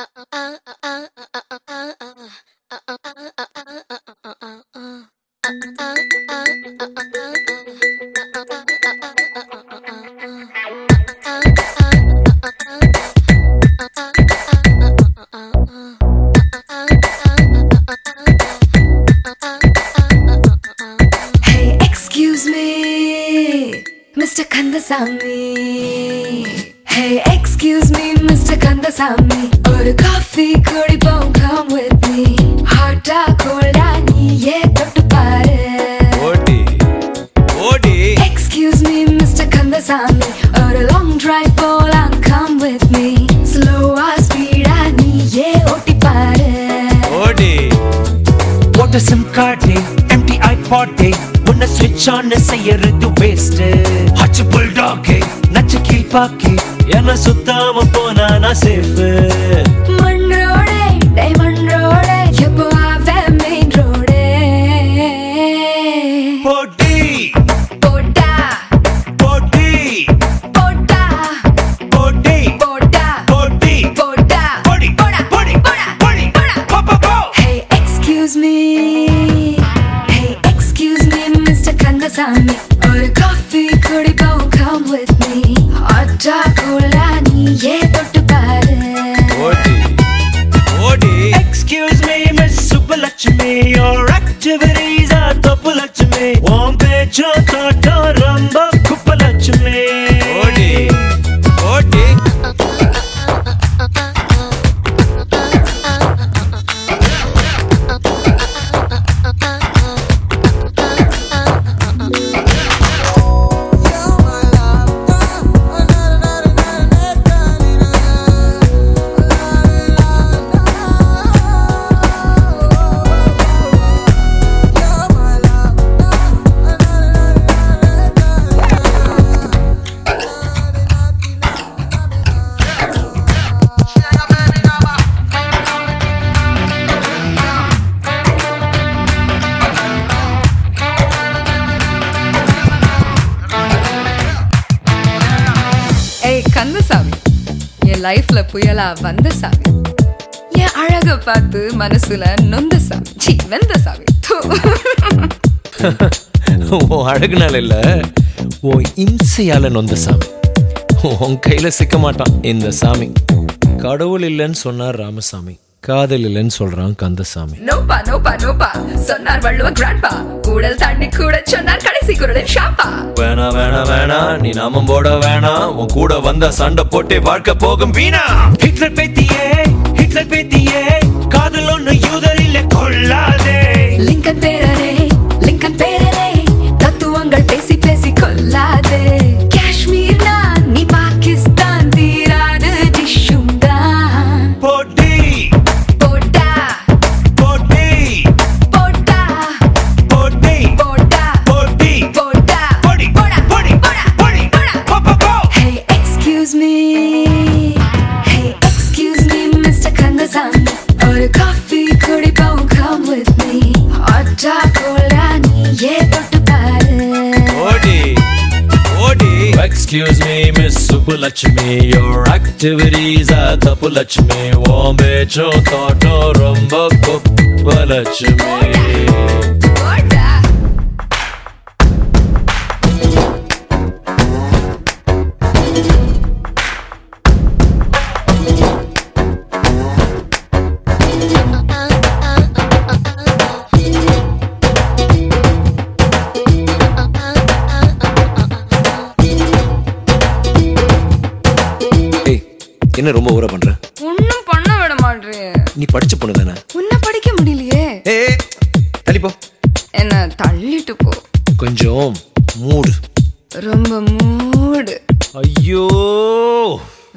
Hey, excuse me, Mr. Kandasamy. Hey, excuse me, Mr. Kandasamy. ஒரு coffee குடிப்போம் come with me. Hot ஆ cold ஆ நீயே தொட்டு பாரு. ஓடி ஓடி Excuse me, Mr. Kandasamy. ஒரு long drive போலாம் come with me. Slow ah speed ஆ நீயே ஓட்டி பாரு. ஓடி போட்ட சிம் கார்டு எம்டி ஐபாட் உன்னை ஸ்விட்ச் ஆன் செய்யறது வேஸ்ட் ஹச்சு புல்டாக் நச்சு கீழ்பாக்கு என்ன சுத்தாம போனா நான் சேஃப் மண்ணோடே, Yeah. லைஃப்ல புயலா வந்த சாமி. என் அழக பார்த்து மனசுல நொந்த சாமி. சி வெந்த சாமி. தூ. உன் அழகுனால இல்ல உன் இம்சையால நொந்த சாமி. உன் கையில சிக்க மாட்டான் இந்த சாமி. கடவுள் இல்லைன்னு சொன்னார் ராமசாமி. காதல் இல்லைன்னு சொல்றான் கந்தசாமி. நோப்பா நோப்பா நோப்பா. சொன்னார் வள்ளுவ கிராண்ட்பா கூடல் தாண்டி கூட சொன்னார் கடைசி குரலின் ஷாப்பா. வேணா வேணா வேணா. நீ நாமம் போட வேணாம் உன் கூட வந்த சண்டை போட்டே வாழ்க்கை போகும் வீணா. Hitler பேத்தியே Hitler பேத்தியே. காதல் ஒண்ணு யூதரில் கொள்ளாதே. Excuse me, Miss Subbulakshmi, your activities are Tapulakshmi. Warm bitch, your thought, no rumba, Kupalakshmi. என்ன ரொம்ப ஊற பண்ற? ஒண்ணும் பண்ண விட மாட்டேன் நீ படிச்ச பொண்ணு தானே? உன்னை படிக்க முடியலையே. ஏய் தள்ளிப்போ என்ன தள்ளிட்டு போ. கொஞ்சம் மூடு. ரொம்ப மூடு. ஐயோ.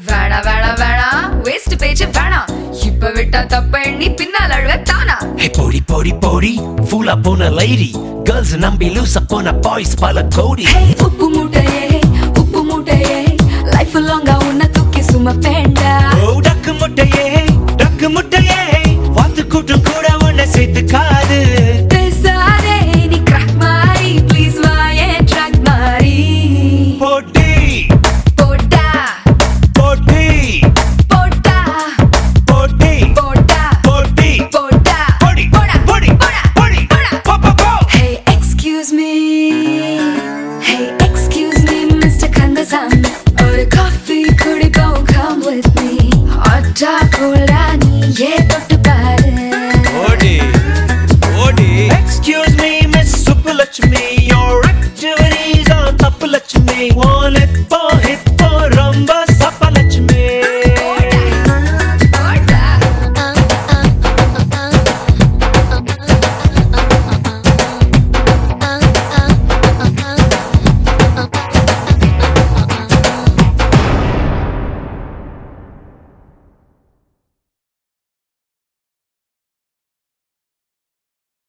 வேணா வேணா வேணா. வேஸ்ட் பேச்சு வேணா. இப்ப விட்டா தப்ப எண்ணி பின்னால் அழுவ தானா? ஹே போடி போடி போடி. ஃபூலா போன லைடி கேர்ள்ஸ் நம்பி லூசா போன பாய்ஸ் பல கோடி. உப்பு